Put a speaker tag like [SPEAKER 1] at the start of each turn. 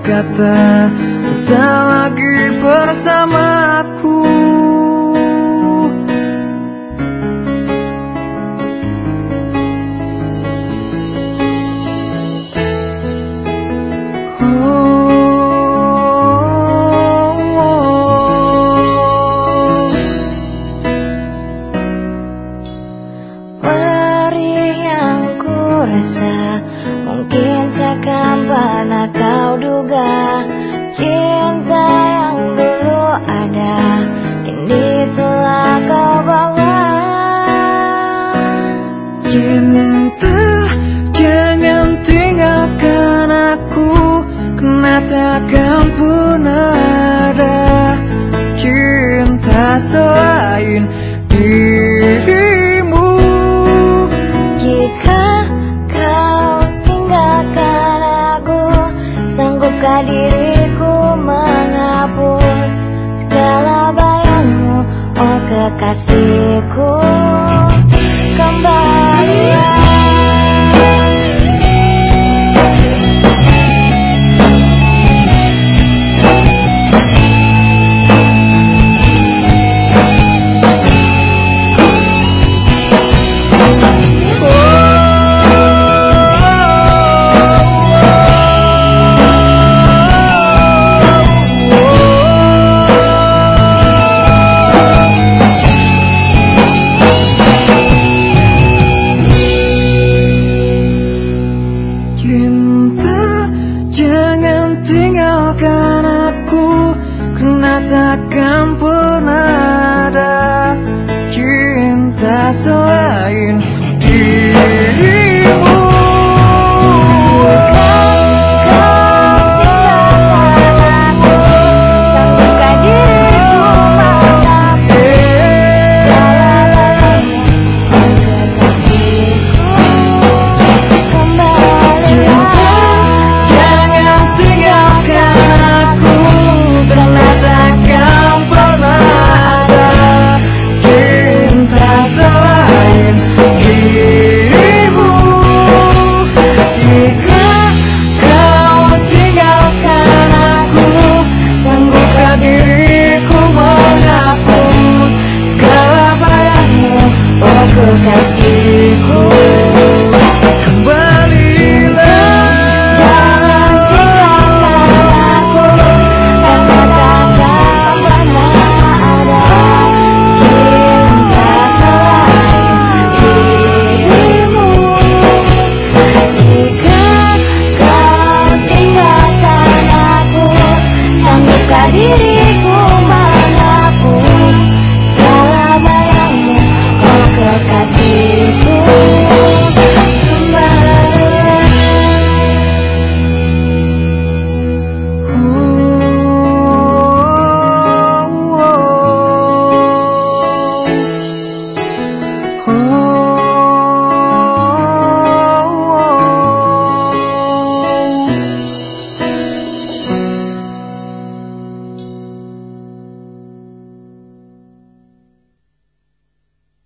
[SPEAKER 1] berkata Ketawa Cinta
[SPEAKER 2] jangan tinggalkan aku. Karena takkan pernah ada. Cinta selain dirimu.
[SPEAKER 1] Jika kau tinggalkan aku Sanggupkah diriku menghapus Segala bayangmu Oh kekasihku katakan pun Daddy.